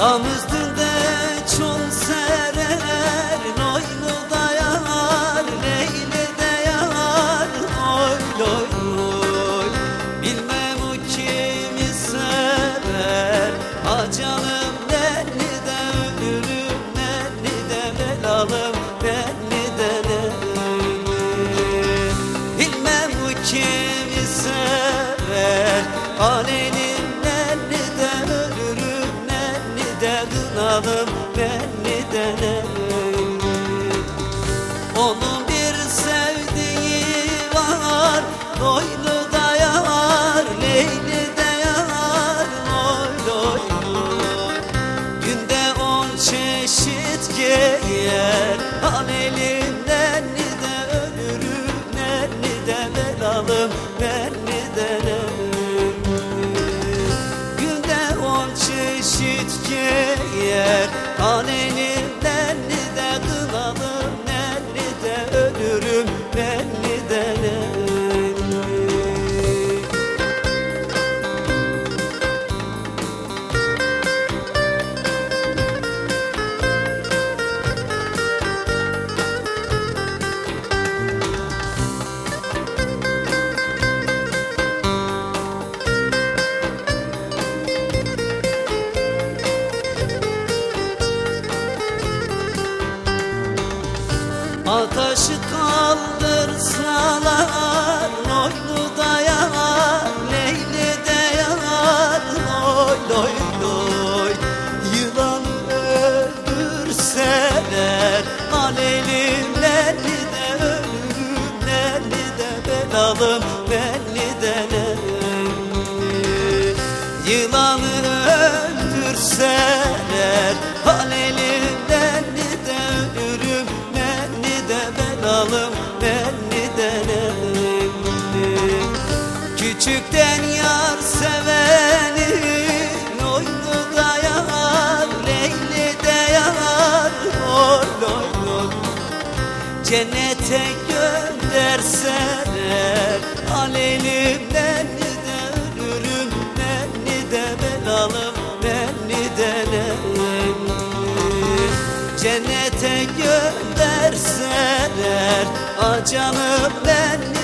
Dam üstünde çol serer Loylu da yar Leyli de yar Oy oy oy Bilmem o kimi sever Ha canım nenni de ölürüm de belalım Nenni de Bilmem o kimi sever Alenim kınalım Nenni de nenni Onun bir sevdiği var Doylu da yar Leyli de yar Oy oy Günde on çeşit giyer Al elimden ni de ölürüm Nenni de belalım Nenni de çeşit giyer Al elimden Ataşı kaldırsalar Loylu da yar Leyli de yar Loy loy loy. Yılan öldürseler Alelim nenni de ölürüm Nenni de belalım Nenni de nenni Yılanı öldürseler Alelim Küçükten yar seveni Oynu da yar Leyli de yar Oy oy oy Cennete gönderseler Alelim nenni de ölürüm Nenni de belalım Nenni de nenni Cennete gönderseler Ah canım nenni